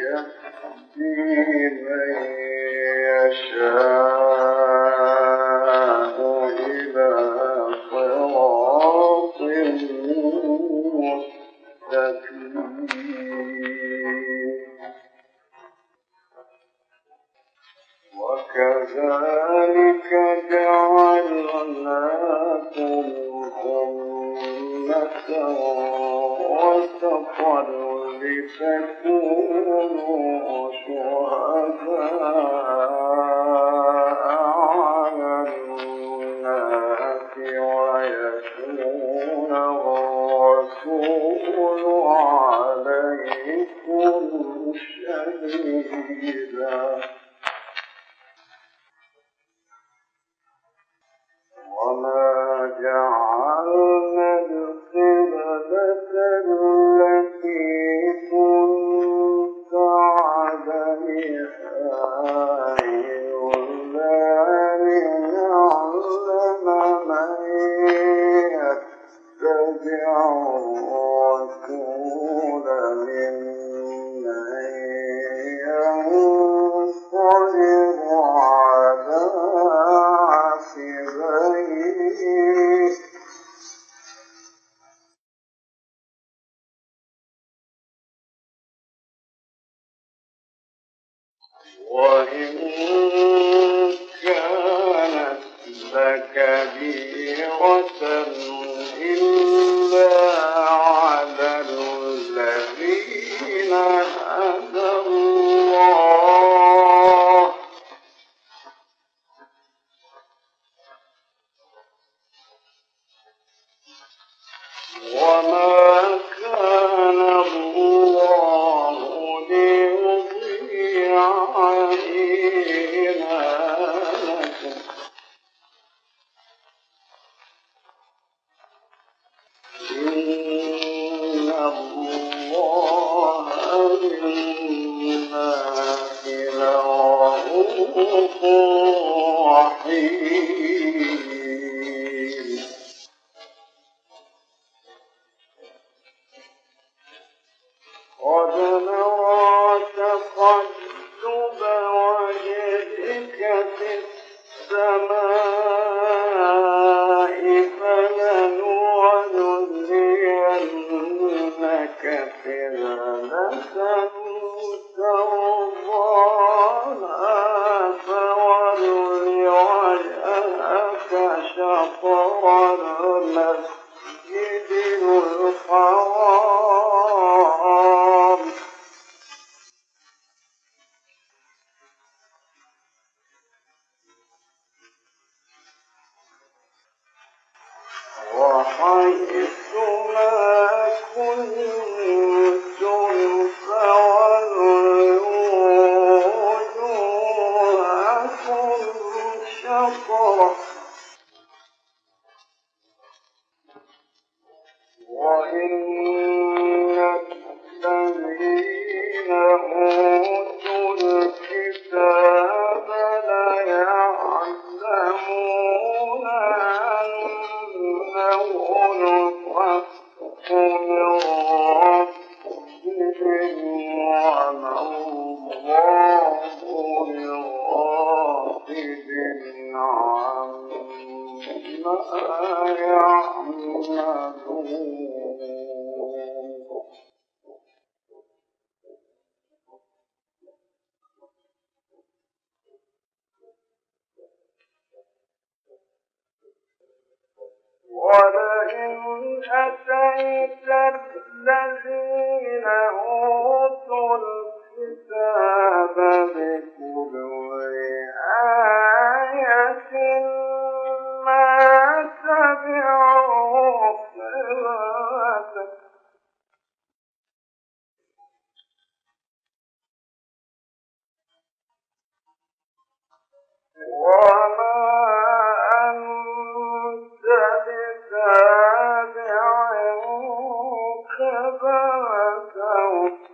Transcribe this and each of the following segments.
يهدي من يشاء. girl to you. فوتوا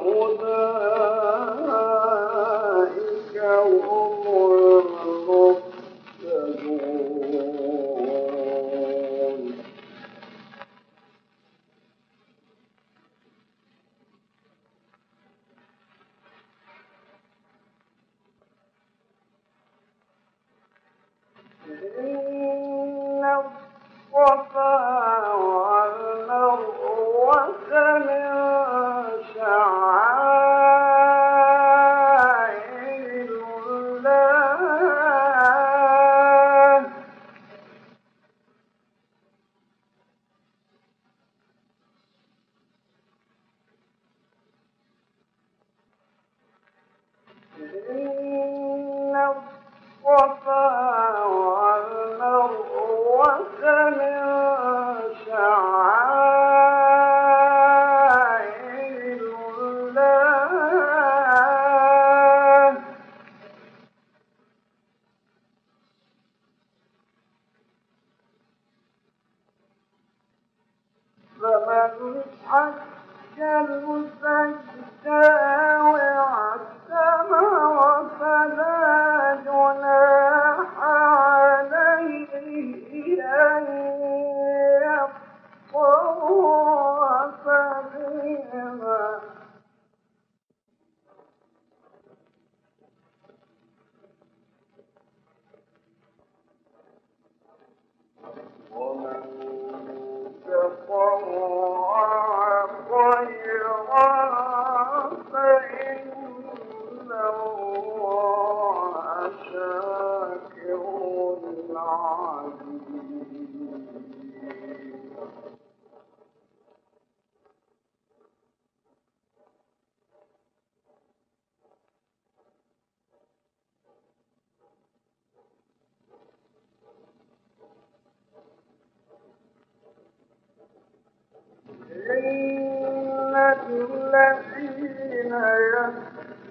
الصفا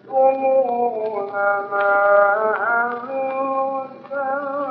يكتمون ما أنزلنا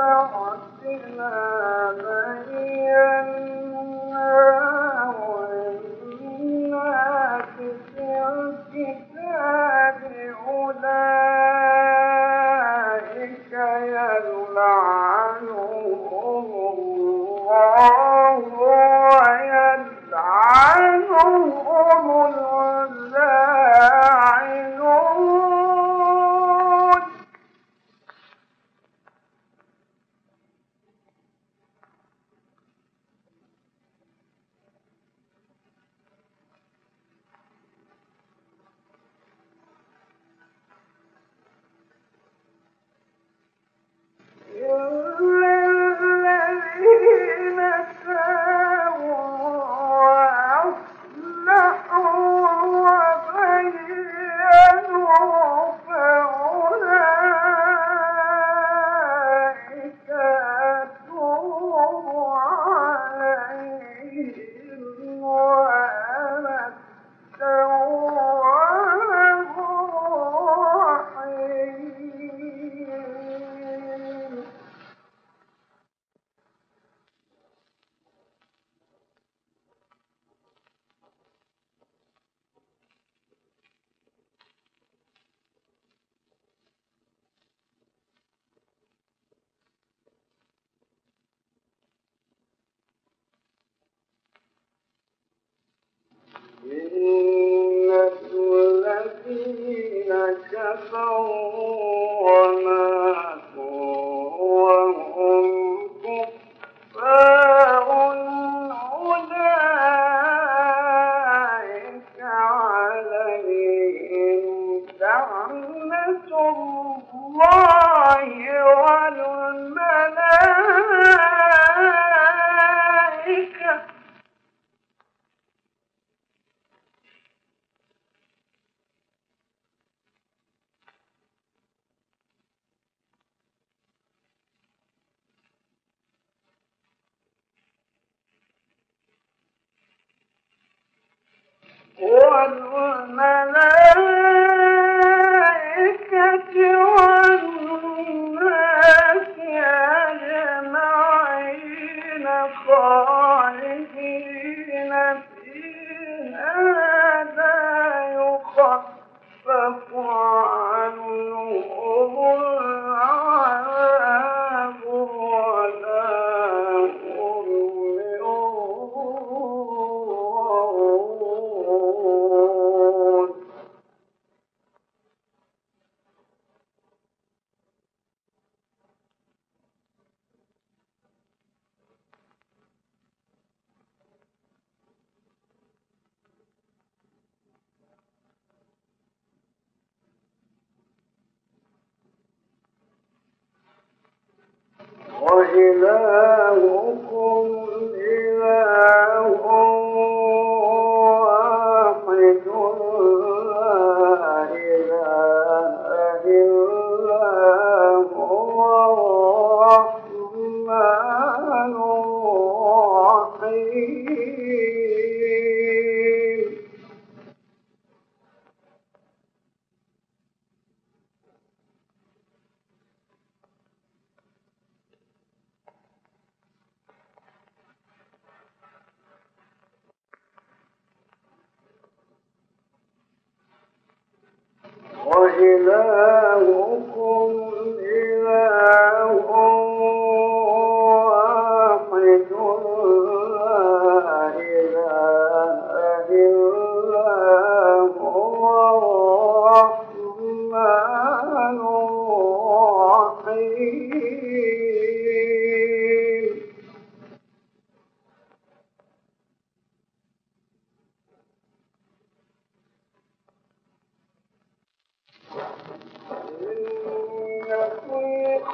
من بعد so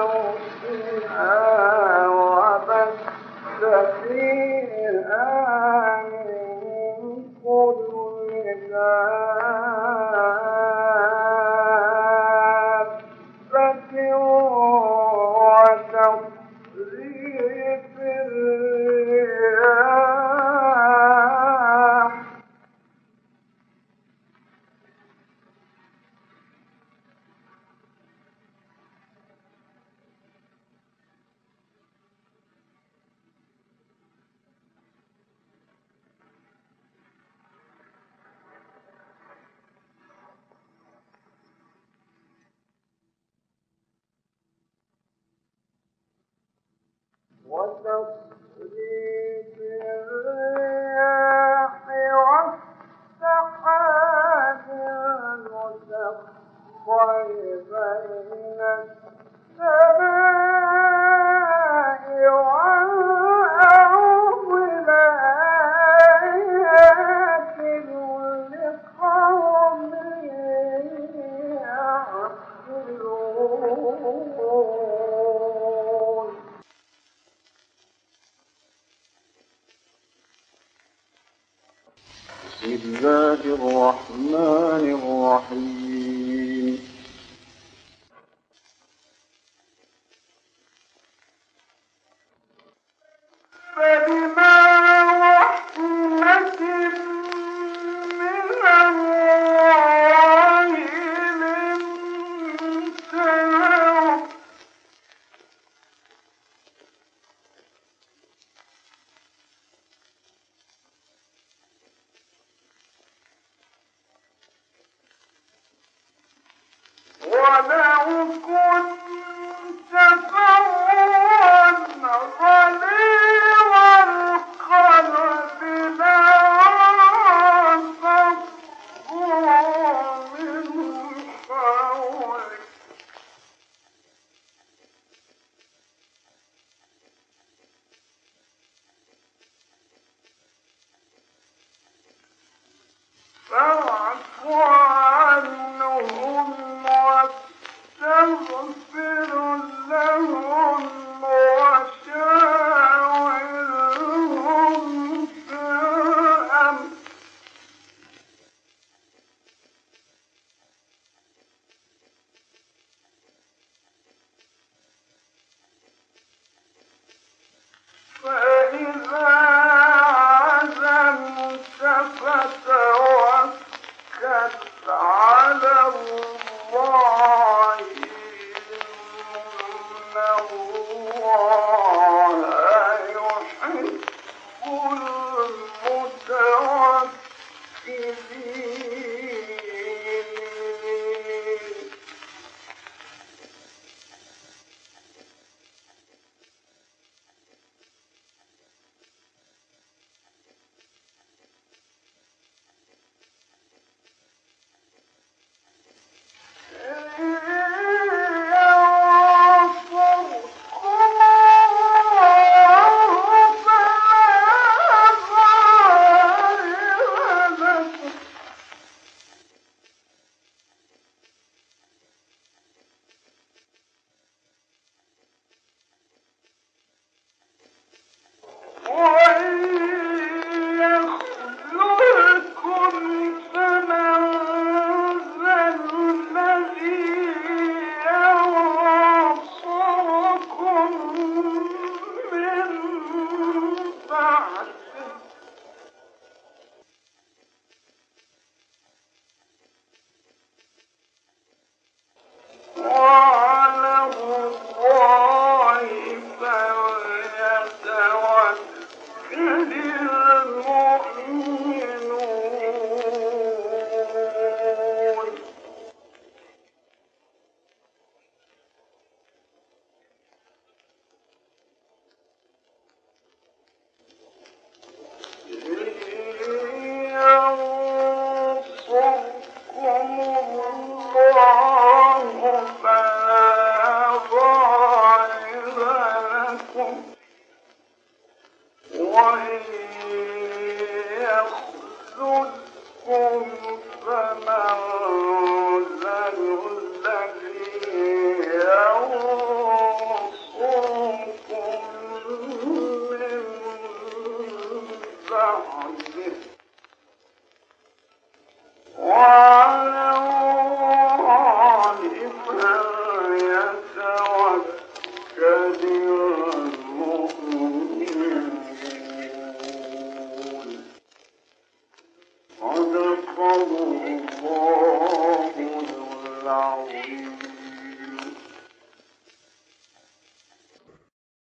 أوحيها وسخر بين السماء والأرض الله الرحمن الرحيم.